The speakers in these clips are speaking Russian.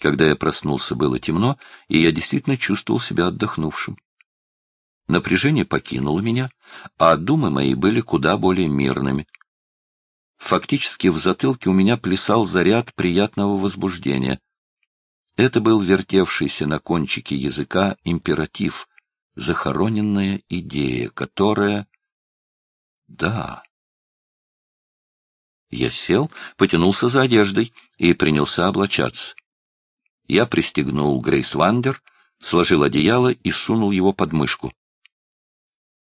Когда я проснулся, было темно, и я действительно чувствовал себя отдохнувшим. Напряжение покинуло меня, а думы мои были куда более мирными. Фактически в затылке у меня плясал заряд приятного возбуждения. Это был вертевшийся на кончике языка императив, захороненная идея, которая... Да. Я сел, потянулся за одеждой и принялся облачаться. Я пристегнул Грейс Вандер, сложил одеяло и сунул его под мышку.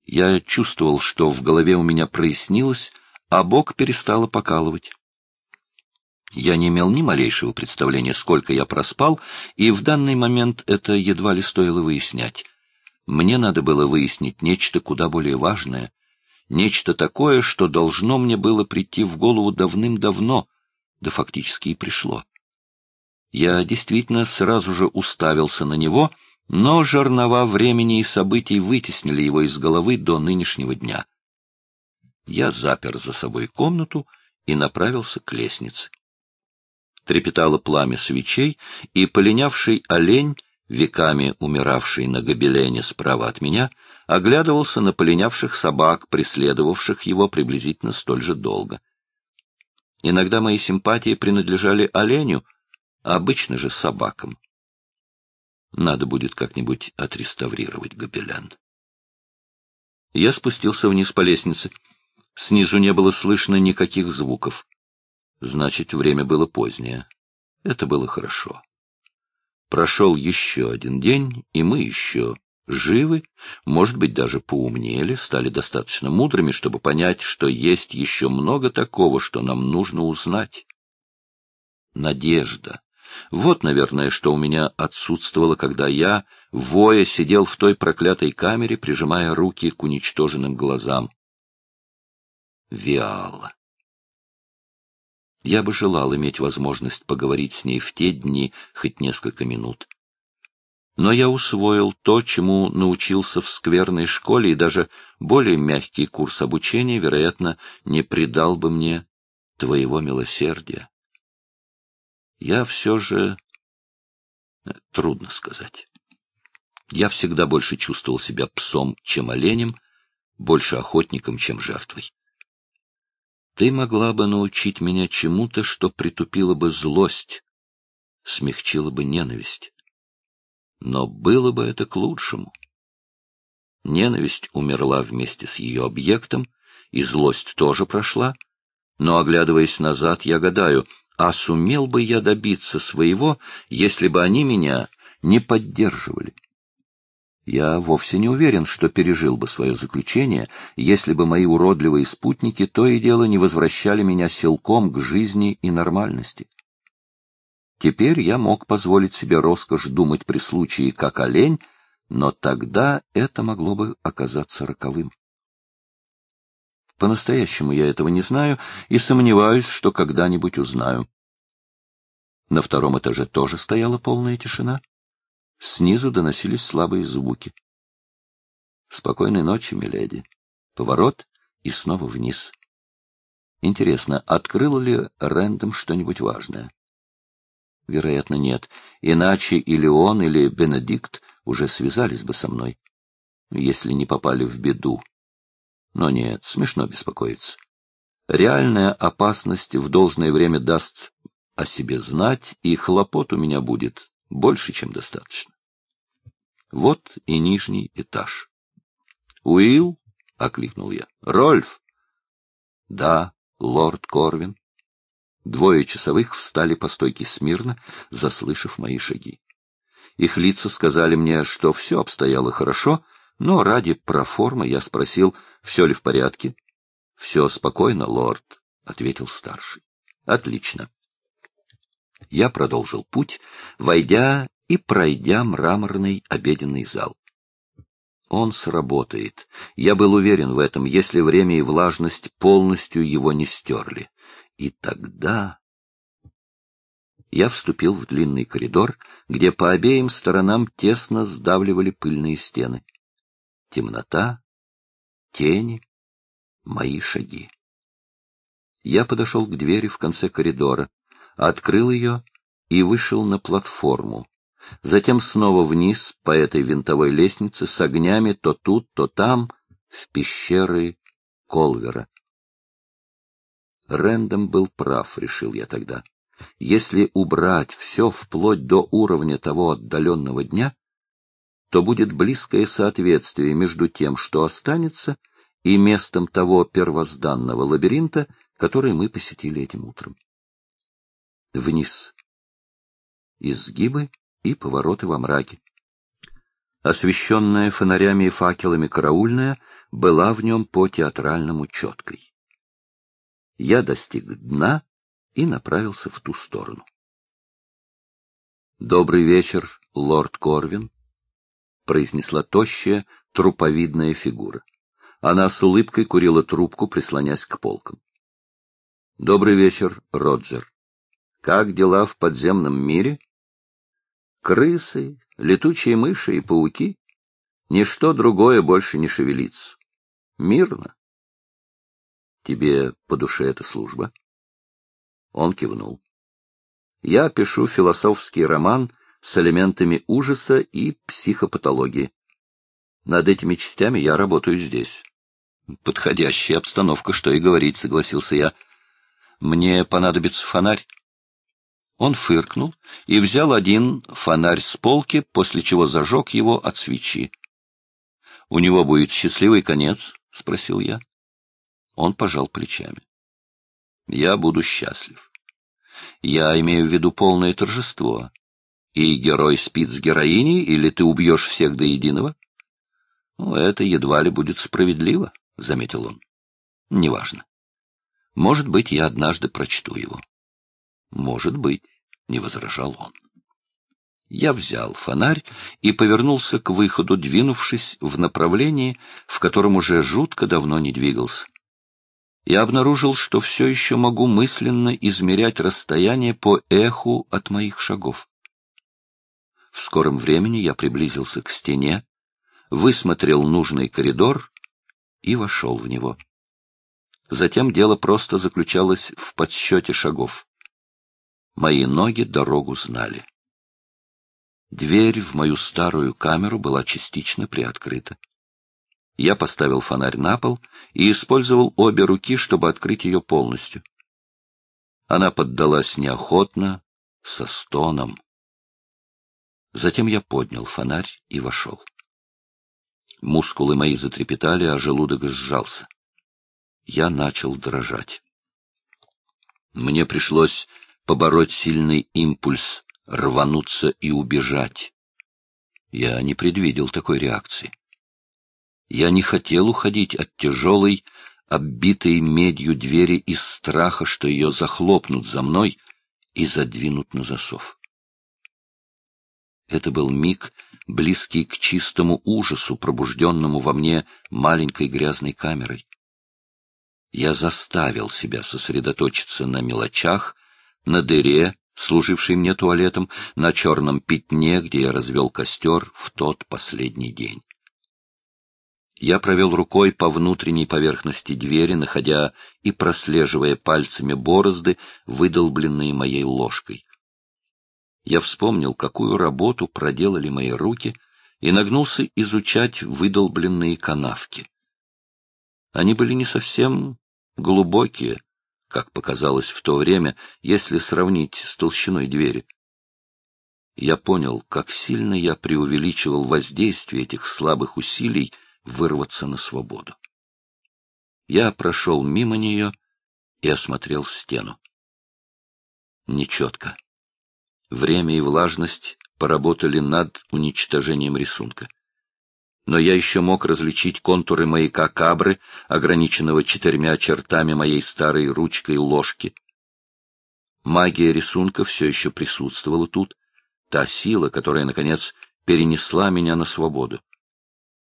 Я чувствовал, что в голове у меня прояснилось, а бок перестало покалывать. Я не имел ни малейшего представления, сколько я проспал, и в данный момент это едва ли стоило выяснять. Мне надо было выяснить нечто куда более важное, нечто такое, что должно мне было прийти в голову давным-давно, да фактически и пришло. Я действительно сразу же уставился на него, но жернова времени и событий вытеснили его из головы до нынешнего дня. Я запер за собой комнату и направился к лестнице трепетало пламя свечей, и полинявший олень, веками умиравший на гобелене справа от меня, оглядывался на полинявших собак, преследовавших его приблизительно столь же долго. Иногда мои симпатии принадлежали оленю, а обычно же собакам. Надо будет как-нибудь отреставрировать гобелен. Я спустился вниз по лестнице. Снизу не было слышно никаких звуков. Значит, время было позднее. Это было хорошо. Прошел еще один день, и мы еще живы, может быть, даже поумнели, стали достаточно мудрыми, чтобы понять, что есть еще много такого, что нам нужно узнать. Надежда. Вот, наверное, что у меня отсутствовало, когда я, воя, сидел в той проклятой камере, прижимая руки к уничтоженным глазам. Виала. Я бы желал иметь возможность поговорить с ней в те дни хоть несколько минут. Но я усвоил то, чему научился в скверной школе, и даже более мягкий курс обучения, вероятно, не придал бы мне твоего милосердия. Я все же... Трудно сказать. Я всегда больше чувствовал себя псом, чем оленем, больше охотником, чем жертвой. Ты могла бы научить меня чему-то, что притупило бы злость, смягчило бы ненависть. Но было бы это к лучшему. Ненависть умерла вместе с ее объектом, и злость тоже прошла. Но, оглядываясь назад, я гадаю, а сумел бы я добиться своего, если бы они меня не поддерживали? Я вовсе не уверен, что пережил бы свое заключение, если бы мои уродливые спутники то и дело не возвращали меня силком к жизни и нормальности. Теперь я мог позволить себе роскошь думать при случае как олень, но тогда это могло бы оказаться роковым. По-настоящему я этого не знаю и сомневаюсь, что когда-нибудь узнаю. На втором этаже тоже стояла полная тишина. Снизу доносились слабые звуки. Спокойной ночи, миледи. Поворот и снова вниз. Интересно, открыл ли Рэндом что-нибудь важное? Вероятно, нет. Иначе или он, или Бенедикт уже связались бы со мной, если не попали в беду. Но нет, смешно беспокоиться. Реальная опасность в должное время даст о себе знать, и хлопот у меня будет больше, чем достаточно. Вот и нижний этаж. «Уилл?» — окликнул я. «Рольф?» «Да, лорд Корвин». Двое часовых встали по стойке смирно, заслышав мои шаги. Их лица сказали мне, что все обстояло хорошо, но ради проформы я спросил, все ли в порядке. — Все спокойно, лорд, — ответил старший. — Отлично. Я продолжил путь, войдя и пройдя мраморный обеденный зал. Он сработает. Я был уверен в этом, если время и влажность полностью его не стерли. И тогда... Я вступил в длинный коридор, где по обеим сторонам тесно сдавливали пыльные стены. Темнота, тени, мои шаги. Я подошел к двери в конце коридора открыл ее и вышел на платформу. Затем снова вниз по этой винтовой лестнице с огнями то тут, то там, в пещеры Колвера. Рэндом был прав, решил я тогда. Если убрать все вплоть до уровня того отдаленного дня, то будет близкое соответствие между тем, что останется, и местом того первозданного лабиринта, который мы посетили этим утром. Вниз. Изгибы и повороты во мраке. Освещенная фонарями и факелами караульная была в нем по-театральному четкой. Я достиг дна и направился в ту сторону. «Добрый вечер, лорд Корвин», — произнесла тощая, труповидная фигура. Она с улыбкой курила трубку, прислонясь к полкам. «Добрый вечер, Роджер. Как дела в подземном мире?» «Крысы, летучие мыши и пауки. Ничто другое больше не шевелится. Мирно. Тебе по душе эта служба? Он кивнул. Я пишу философский роман с элементами ужаса и психопатологии. Над этими частями я работаю здесь. Подходящая обстановка, что и говорить, согласился я. Мне понадобится фонарь. Он фыркнул и взял один фонарь с полки, после чего зажег его от свечи. — У него будет счастливый конец? — спросил я. Он пожал плечами. — Я буду счастлив. Я имею в виду полное торжество. И герой спит с героиней, или ты убьешь всех до единого? Ну, — Это едва ли будет справедливо, — заметил он. — Неважно. Может быть, я однажды прочту его. — может быть, не возражал он. Я взял фонарь и повернулся к выходу, двинувшись в направлении, в котором уже жутко давно не двигался. Я обнаружил, что все еще могу мысленно измерять расстояние по эху от моих шагов. В скором времени я приблизился к стене, высмотрел нужный коридор и вошел в него. Затем дело просто заключалось в подсчете шагов. Мои ноги дорогу знали. Дверь в мою старую камеру была частично приоткрыта. Я поставил фонарь на пол и использовал обе руки, чтобы открыть ее полностью. Она поддалась неохотно, со стоном. Затем я поднял фонарь и вошел. Мускулы мои затрепетали, а желудок сжался. Я начал дрожать. Мне пришлось побороть сильный импульс, рвануться и убежать. Я не предвидел такой реакции. Я не хотел уходить от тяжелой, оббитой медью двери из страха, что ее захлопнут за мной и задвинут на засов. Это был миг, близкий к чистому ужасу, пробужденному во мне маленькой грязной камерой. Я заставил себя сосредоточиться на мелочах, на дыре, служившей мне туалетом, на черном пятне, где я развел костер в тот последний день. Я провел рукой по внутренней поверхности двери, находя и прослеживая пальцами борозды, выдолбленные моей ложкой. Я вспомнил, какую работу проделали мои руки, и нагнулся изучать выдолбленные канавки. Они были не совсем глубокие, как показалось в то время, если сравнить с толщиной двери. Я понял, как сильно я преувеличивал воздействие этих слабых усилий вырваться на свободу. Я прошел мимо нее и осмотрел стену. Нечетко. Время и влажность поработали над уничтожением рисунка но я еще мог различить контуры маяка Кабры, ограниченного четырьмя чертами моей старой ручкой ложки. Магия рисунка все еще присутствовала тут, та сила, которая, наконец, перенесла меня на свободу.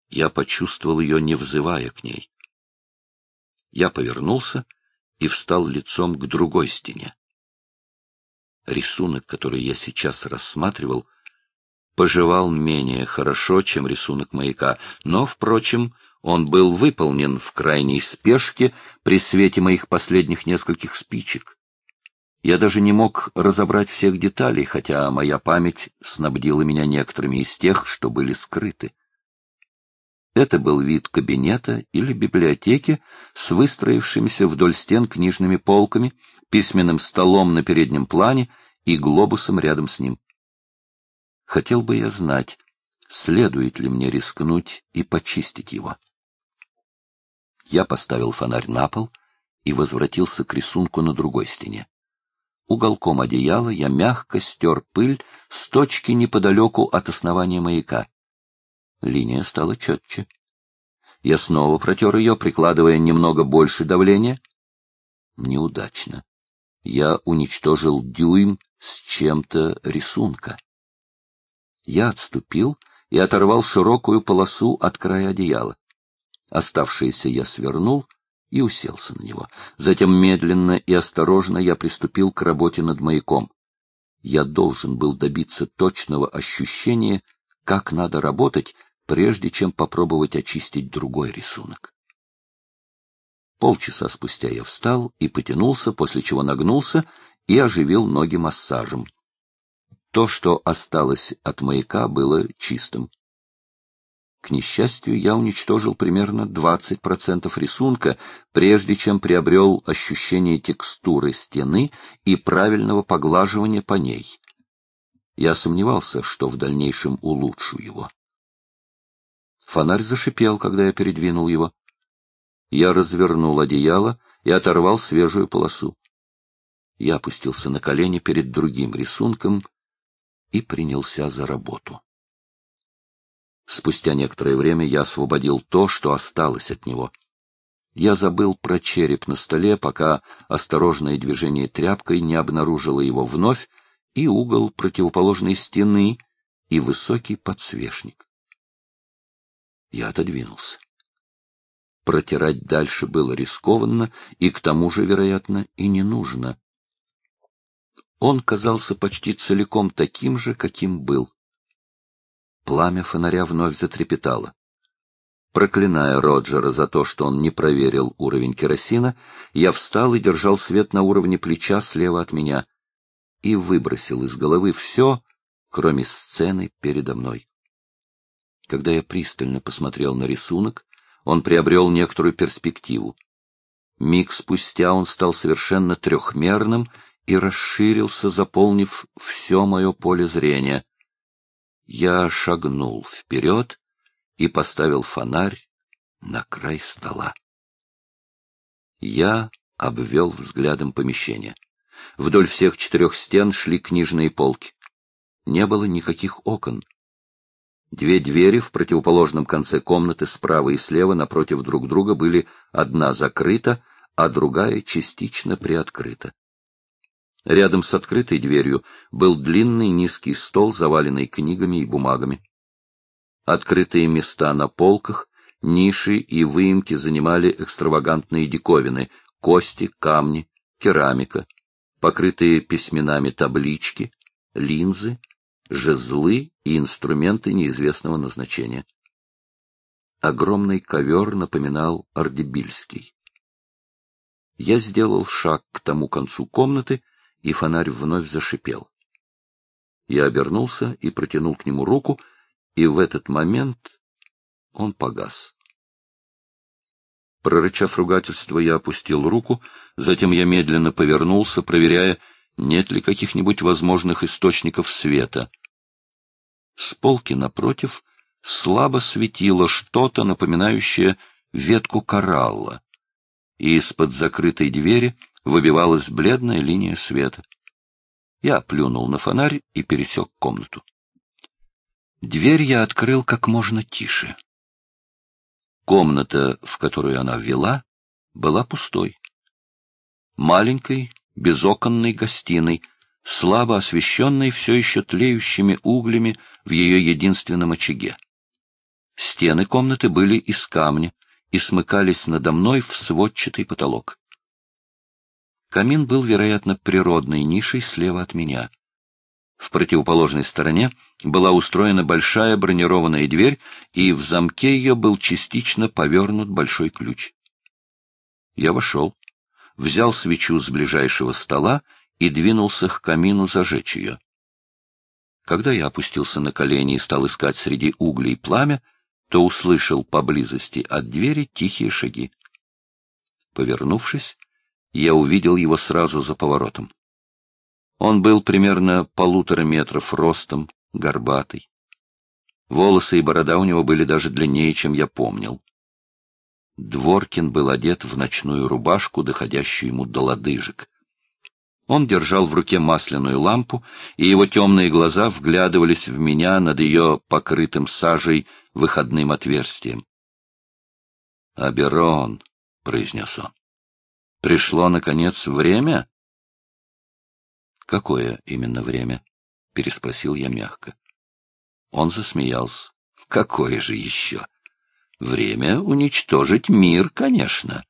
Я почувствовал ее, не взывая к ней. Я повернулся и встал лицом к другой стене. Рисунок, который я сейчас рассматривал, поживал менее хорошо, чем рисунок маяка, но, впрочем, он был выполнен в крайней спешке при свете моих последних нескольких спичек. Я даже не мог разобрать всех деталей, хотя моя память снабдила меня некоторыми из тех, что были скрыты. Это был вид кабинета или библиотеки с выстроившимися вдоль стен книжными полками, письменным столом на переднем плане и глобусом рядом с ним. Хотел бы я знать, следует ли мне рискнуть и почистить его. Я поставил фонарь на пол и возвратился к рисунку на другой стене. Уголком одеяла я мягко стер пыль с точки неподалеку от основания маяка. Линия стала четче. Я снова протер ее, прикладывая немного больше давления. Неудачно. Я уничтожил дюйм с чем-то рисунка. Я отступил и оторвал широкую полосу от края одеяла. Оставшееся я свернул и уселся на него. Затем медленно и осторожно я приступил к работе над маяком. Я должен был добиться точного ощущения, как надо работать, прежде чем попробовать очистить другой рисунок. Полчаса спустя я встал и потянулся, после чего нагнулся и оживил ноги массажем. То, что осталось от маяка, было чистым. К несчастью, я уничтожил примерно 20% рисунка, прежде чем приобрел ощущение текстуры стены и правильного поглаживания по ней. Я сомневался, что в дальнейшем улучшу его. Фонарь зашипел, когда я передвинул его. Я развернул одеяло и оторвал свежую полосу. Я опустился на колени перед другим рисунком и принялся за работу. Спустя некоторое время я освободил то, что осталось от него. Я забыл про череп на столе, пока осторожное движение тряпкой не обнаружило его вновь, и угол противоположной стены, и высокий подсвечник. Я отодвинулся. Протирать дальше было рискованно, и к тому же, вероятно, и не нужно. Он казался почти целиком таким же, каким был. Пламя фонаря вновь затрепетало. Проклиная Роджера за то, что он не проверил уровень керосина, я встал и держал свет на уровне плеча слева от меня и выбросил из головы все, кроме сцены передо мной. Когда я пристально посмотрел на рисунок, он приобрел некоторую перспективу. Миг спустя он стал совершенно трехмерным и расширился, заполнив все мое поле зрения — я шагнул вперед и поставил фонарь на край стола. Я обвел взглядом помещение. Вдоль всех четырех стен шли книжные полки. Не было никаких окон. Две двери в противоположном конце комнаты справа и слева напротив друг друга были одна закрыта, а другая частично приоткрыта. Рядом с открытой дверью был длинный низкий стол, заваленный книгами и бумагами. Открытые места на полках, ниши и выемки занимали экстравагантные диковины — кости, камни, керамика, покрытые письменами таблички, линзы, жезлы и инструменты неизвестного назначения. Огромный ковер напоминал ардебильский. Я сделал шаг к тому концу комнаты — и фонарь вновь зашипел. Я обернулся и протянул к нему руку, и в этот момент он погас. Прорычав ругательство, я опустил руку, затем я медленно повернулся, проверяя, нет ли каких-нибудь возможных источников света. С полки напротив слабо светило что-то, напоминающее ветку коралла, и из-под закрытой двери выбивалась бледная линия света. Я плюнул на фонарь и пересек комнату. Дверь я открыл как можно тише. Комната, в которую она ввела, была пустой. Маленькой, безоконной гостиной, слабо освещенной все еще тлеющими углями в ее единственном очаге. Стены комнаты были из камня и смыкались надо мной в сводчатый потолок. Камин был, вероятно, природной нишей слева от меня. В противоположной стороне была устроена большая бронированная дверь, и в замке ее был частично повернут большой ключ. Я вошел, взял свечу с ближайшего стола и двинулся к камину зажечь ее. Когда я опустился на колени и стал искать среди углей пламя, то услышал поблизости от двери тихие шаги. Повернувшись, я увидел его сразу за поворотом. Он был примерно полутора метров ростом, горбатый. Волосы и борода у него были даже длиннее, чем я помнил. Дворкин был одет в ночную рубашку, доходящую ему до лодыжек. Он держал в руке масляную лампу, и его темные глаза вглядывались в меня над ее покрытым сажей выходным отверстием. «Аберон», — произнес он, — «пришло, наконец, время?» «Какое именно время?» — переспросил я мягко. Он засмеялся. «Какое же еще?» «Время уничтожить мир, конечно».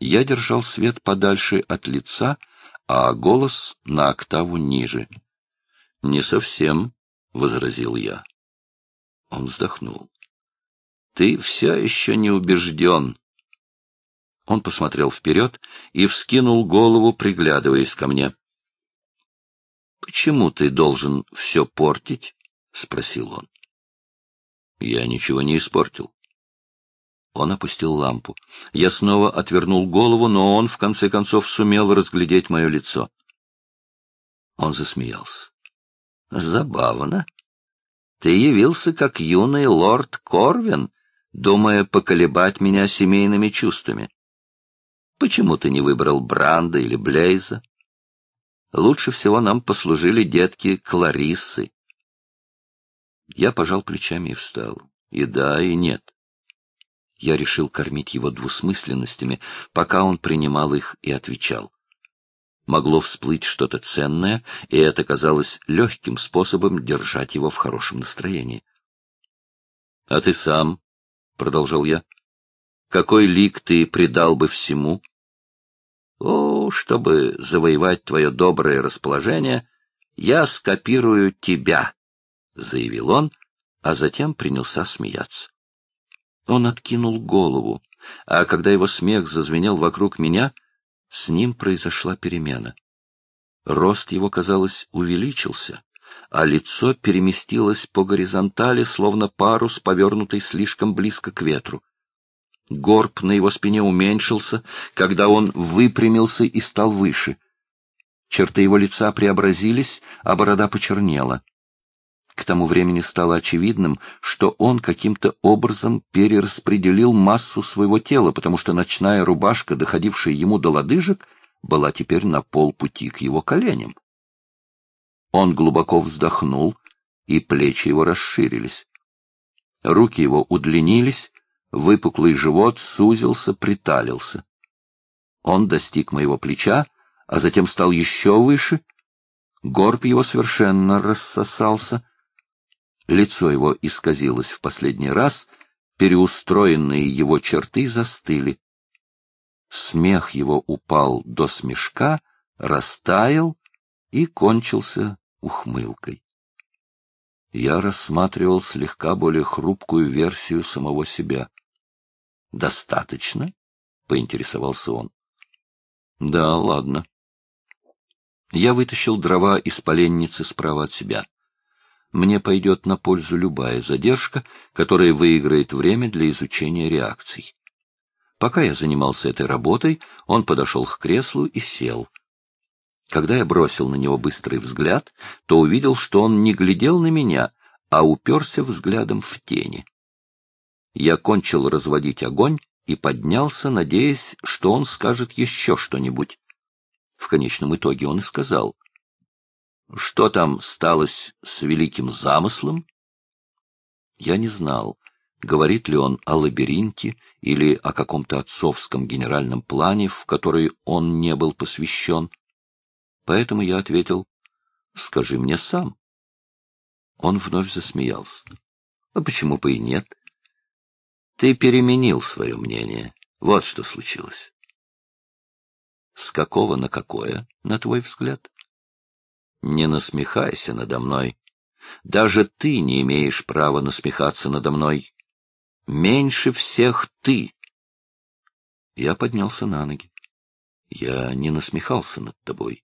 Я держал свет подальше от лица, — а голос на октаву ниже. — Не совсем, — возразил я. Он вздохнул. — Ты все еще не убежден. Он посмотрел вперед и вскинул голову, приглядываясь ко мне. — Почему ты должен все портить? — спросил он. — Я ничего не испортил. Он опустил лампу. Я снова отвернул голову, но он, в конце концов, сумел разглядеть мое лицо. Он засмеялся. — Забавно. Ты явился как юный лорд Корвин, думая поколебать меня семейными чувствами. Почему ты не выбрал Бранда или Блейза? Лучше всего нам послужили детки Клариссы. Я пожал плечами и встал. И да, и нет. Я решил кормить его двусмысленностями, пока он принимал их и отвечал. Могло всплыть что-то ценное, и это казалось легким способом держать его в хорошем настроении. — А ты сам, — продолжал я, — какой лик ты придал бы всему? — О, чтобы завоевать твое доброе расположение, я скопирую тебя, — заявил он, а затем принялся смеяться. Он откинул голову, а когда его смех зазвенел вокруг меня, с ним произошла перемена. Рост его, казалось, увеличился, а лицо переместилось по горизонтали, словно парус, повернутый слишком близко к ветру. Горб на его спине уменьшился, когда он выпрямился и стал выше. Черты его лица преобразились, а борода почернела. К тому времени стало очевидным, что он каким-то образом перераспределил массу своего тела, потому что ночная рубашка, доходившая ему до лодыжек, была теперь на полпути к его коленям. Он глубоко вздохнул, и плечи его расширились. Руки его удлинились, выпуклый живот сузился, приталился. Он достиг моего плеча, а затем стал еще выше. Горб его совершенно рассосался — Лицо его исказилось в последний раз, переустроенные его черты застыли. Смех его упал до смешка, растаял и кончился ухмылкой. Я рассматривал слегка более хрупкую версию самого себя. «Достаточно?» — поинтересовался он. «Да, ладно». Я вытащил дрова из поленницы справа от себя мне пойдет на пользу любая задержка, которая выиграет время для изучения реакций. Пока я занимался этой работой, он подошел к креслу и сел. Когда я бросил на него быстрый взгляд, то увидел, что он не глядел на меня, а уперся взглядом в тени. Я кончил разводить огонь и поднялся, надеясь, что он скажет еще что-нибудь. В конечном итоге он и сказал. Что там сталось с великим замыслом? Я не знал, говорит ли он о лабиринте или о каком-то отцовском генеральном плане, в который он не был посвящен. Поэтому я ответил, скажи мне сам. Он вновь засмеялся. А почему бы и нет? Ты переменил свое мнение. Вот что случилось. С какого на какое, на твой взгляд? Не насмехайся надо мной. Даже ты не имеешь права насмехаться надо мной. Меньше всех ты. Я поднялся на ноги. Я не насмехался над тобой.